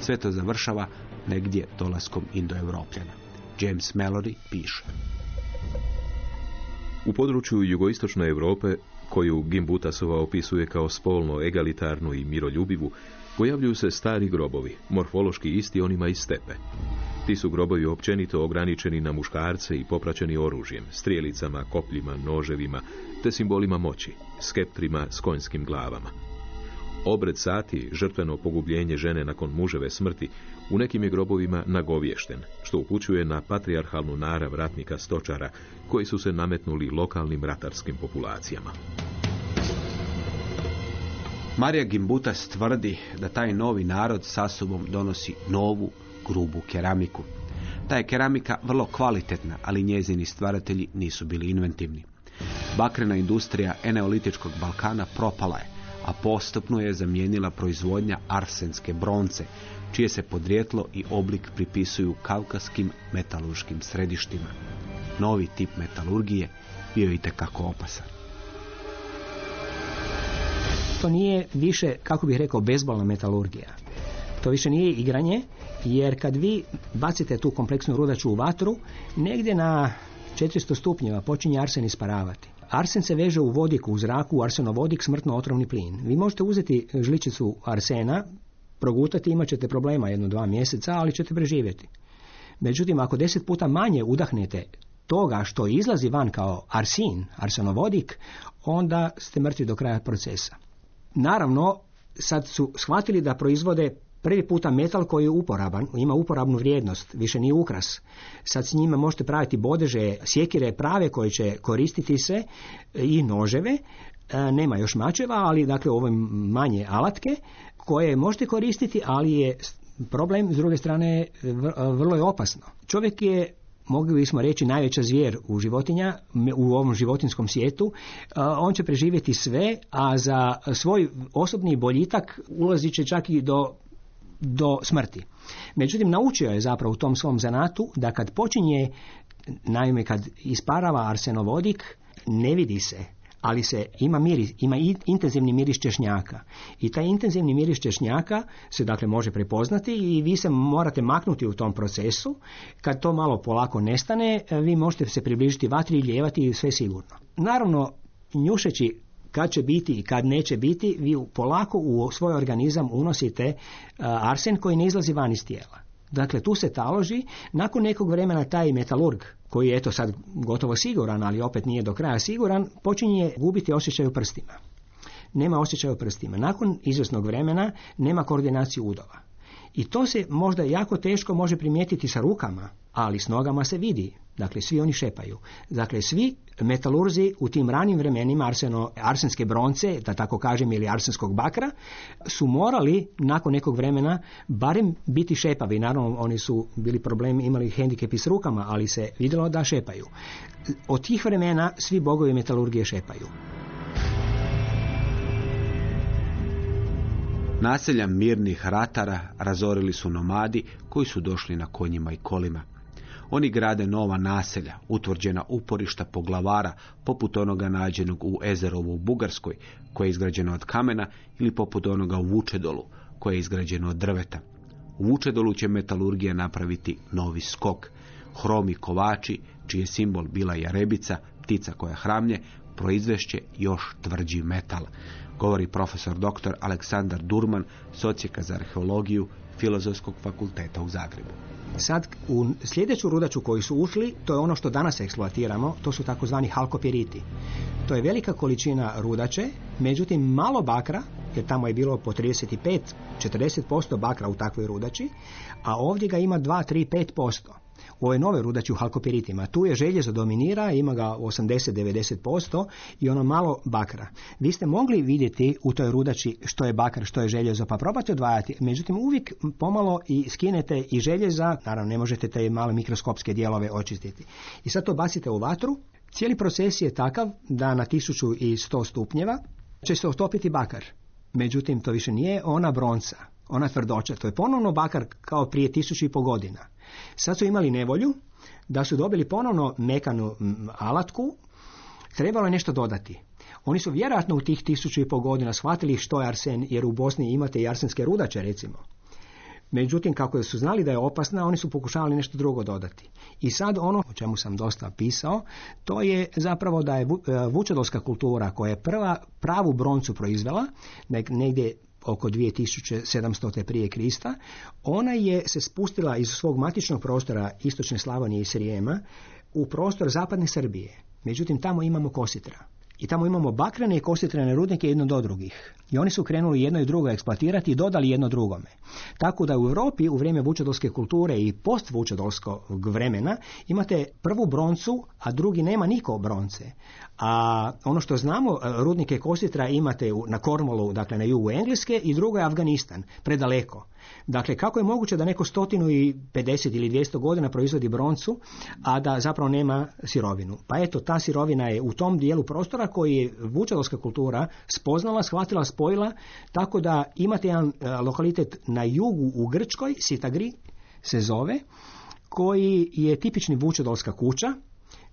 Sve to završava negdje dolaskom Indoevropljana. James Mallory piše. U području jugoistočne Europe, koju Gimbutasova opisuje kao spolno, egalitarnu i miroljubivu, pojavljuju se stari grobovi, morfološki isti onima iz stepe. Ti su grobovi općenito ograničeni na muškarce i popraćeni oružjem, strijelicama, kopljima, noževima, te simbolima moći, skeptrima s konjskim glavama. Obred sati, žrtveno pogubljenje žene nakon muževe smrti, u nekim je grobovima nagovješten, što upućuje na patrijarhalnu narav ratnika stočara, koji su se nametnuli lokalnim ratarskim populacijama. Marija Gimbutas tvrdi da taj novi narod sa sobom donosi novu, grubu keramiku. Ta je keramika vrlo kvalitetna, ali njezini stvaratelji nisu bili inventivni. Bakrena industrija eneolitičkog Balkana propala je, a postupno je zamijenila proizvodnja arsenske bronce, čije se podrijetlo i oblik pripisuju kaukaskim metalurškim središtima. Novi tip metalurgije bio je itekako opasan. To nije više, kako bih rekao, bezbolna metalurgija. To više nije igranje, jer kad vi bacite tu kompleksnu rudaču u vatru, negdje na 400 stupnjeva počinje arsen isparavati. Arsen se veže u vodiku, u zraku, u arsenovodik, smrtno otrovni plin. Vi možete uzeti žličicu arsena, progutati, imat ćete problema jedno, dva mjeseca, ali ćete preživjeti. Međutim, ako deset puta manje udahnete toga što izlazi van kao arsin, arsenovodik, onda ste mrtvi do kraja procesa. Naravno, sad su shvatili da proizvode prvi puta metal koji je uporaban, ima uporabnu vrijednost, više nije ukras. Sad s njima možete praviti bodeže, sjekire prave koje će koristiti se i noževe, e, nema još mačeva, ali dakle ove manje alatke koje možete koristiti, ali je problem s druge strane vrlo je opasno. Čovjek je mogli bismo reći najveća zvijer u životinja, u ovom životinskom svijetu, on će preživjeti sve, a za svoj osobni boljitak ulazit će čak i do, do smrti. Međutim, naučio je zapravo u tom svom zanatu da kad počinje, naime kad isparava arsenovodik, ne vidi se ali se ima miris, ima intenzivni miris češnjaka. I taj intenzivni miris češnjaka se dakle može prepoznati i vi se morate maknuti u tom procesu. Kad to malo polako nestane, vi možete se približiti vatri i lijevati sve sigurno. Naravno, njušeći kad će biti i kad neće biti, vi polako u svoj organizam unosite arsen koji ne izlazi van iz tijela. Dakle, tu se taloži, nakon nekog vremena taj metalurg, koji je eto sad gotovo siguran, ali opet nije do kraja siguran, počinje gubiti osjećaj u prstima. Nema osjećaja u prstima. Nakon izvjesnog vremena nema koordinaciju udova. I to se možda jako teško može primijetiti sa rukama, ali s nogama se vidi. Dakle, svi oni šepaju. Dakle, svi metalurzi u tim ranim vremenima arseno, arsenske bronce, da tako kažem, ili arsenskog bakra, su morali nakon nekog vremena barem biti šepavi. Naravno, oni su bili problemi, imali hendikepi s rukama, ali se vidjelo da šepaju. Od tih vremena svi bogovi metalurgije šepaju. Naselja mirnih ratara razorili su nomadi koji su došli na konjima i kolima. Oni grade nova naselja, utvrđena uporišta poglavara, poput onoga nađenog u Ezerovu u Bugarskoj, koje je izgrađeno od kamena, ili poput onoga u Vučedolu, koje je izgrađeno od drveta. U Vučedolu će metalurgija napraviti novi skok. Hromi kovači, čiji je simbol bila jarebica, ptica koja hramlje, proizvešće još tvrđi metal, govori profesor dr. Aleksandar Durman, socijeka za arheologiju Filozofskog fakulteta u Zagrebu. Sad, u sljedeću rudaču koju su ušli, to je ono što danas eksploatiramo, to su takozvani halkopiriti. To je velika količina rudače, međutim malo bakra jer tamo je bilo po 35, 40% bakra u takvoj rudači, a ovdje ga ima 2, 3, 5% u ovoj nove rudači u halkopiritima. Tu je željezo dominira, ima ga 80-90% i ono malo bakra. Vi ste mogli vidjeti u toj rudači što je bakar, što je željezo, pa probate odvajati. Međutim, uvijek pomalo i skinete i željeza, naravno ne možete te male mikroskopske dijelove očistiti. I sad to bacite u vatru. Cijeli proces je takav da na 1100 stupnjeva će se otopiti bakar. Međutim, to više nije ona bronca, ona tvrdoća. To je ponovno bakar kao prije tisuću i pol godina. Sad su imali nevolju da su dobili ponovno mekanu alatku, trebalo je nešto dodati. Oni su vjerojatno u tih tisuću i pol godina shvatili što je arsen, jer u Bosni imate i arsenske rudače recimo. Međutim, kako su znali da je opasna, oni su pokušavali nešto drugo dodati. I sad ono o čemu sam dosta pisao, to je zapravo da je e, vučedolska kultura koja je prva pravu broncu proizvela, negdje oko 2700. prije Krista, ona je se spustila iz svog matičnog prostora istočne Slavonije i Srijema u prostor zapadne Srbije. Međutim, tamo imamo kositra. I tamo imamo bakrene i kositrene rudnike jedno do drugih. I oni su krenuli jedno i drugo eksploatirati i dodali jedno drugome. Tako da u Europi u vrijeme vučedolske kulture i post vučedolskog vremena imate prvu broncu, a drugi nema niko bronce. A ono što znamo, rudnike kositra imate na Kormolu, dakle na jugu Engleske i drugo je Afganistan, predaleko. Dakle, kako je moguće da neko stotinu i 50 ili 200 godina proizvodi broncu, a da zapravo nema sirovinu? Pa eto, ta sirovina je u tom dijelu prostora koji je vučedolska kultura spoznala, shvatila, spojila, tako da imate jedan e, lokalitet na jugu u Grčkoj, Sitagri se zove, koji je tipični vučedolska kuća,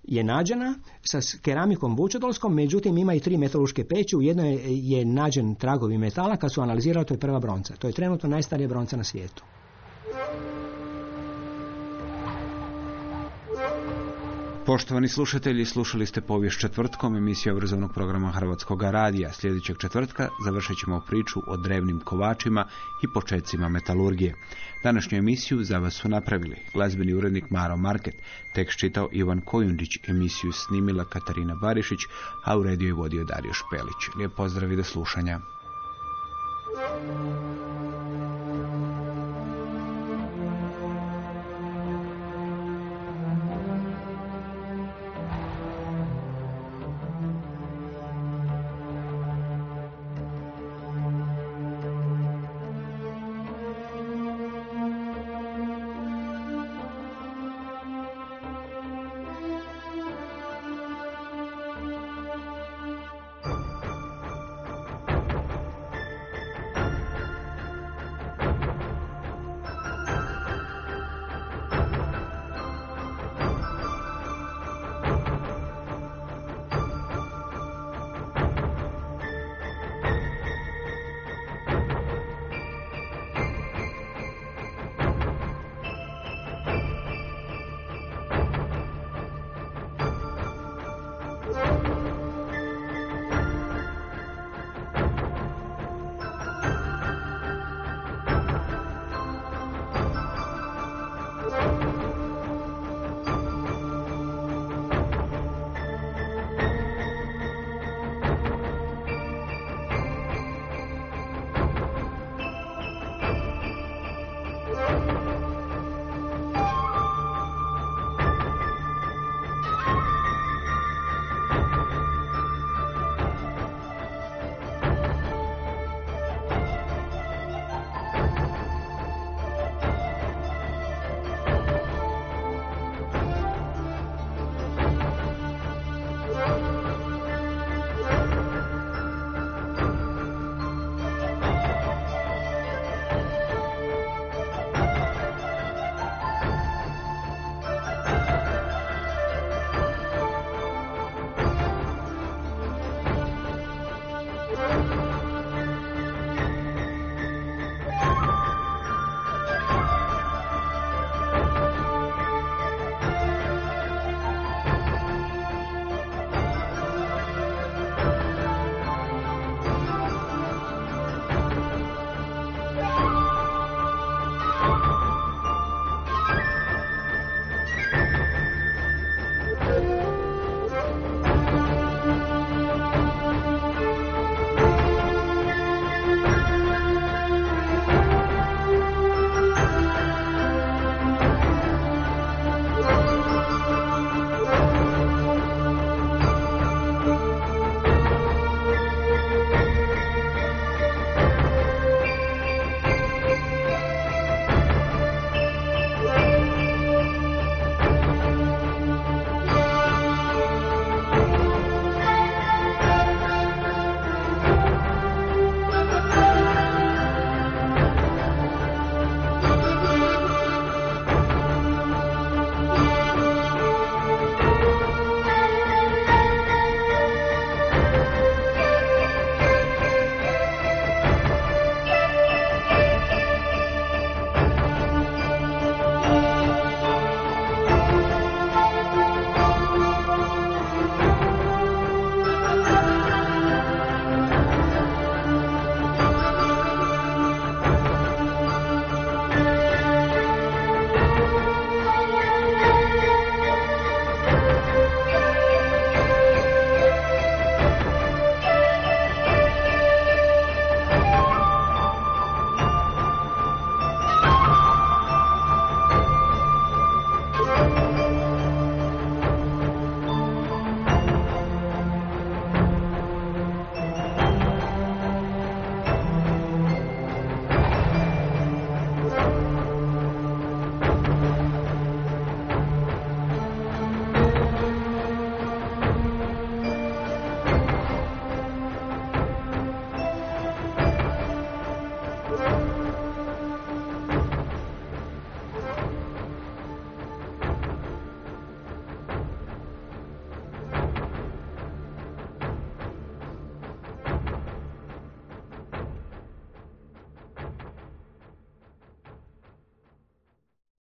je nađena sa keramikom vučedolskom, međutim ima i tri metalurške peći, u jednoj je nađen tragovi metala, kad su analizirali to je prva bronca. To je trenutno najstarija bronca na svijetu. Poštovani slušatelji, slušali ste povijest četvrtkom emisiju obrazovnog programa Hrvatskog radija. Sljedećeg četvrtka završit ćemo priču o drevnim kovačima i početcima metalurgije. Današnju emisiju za vas su napravili glazbeni urednik Maro Market, tekst čitao Ivan Kojundić, emisiju snimila Katarina Barišić, a u rediju je vodio Dario Špelić. Lijep pozdrav i do slušanja.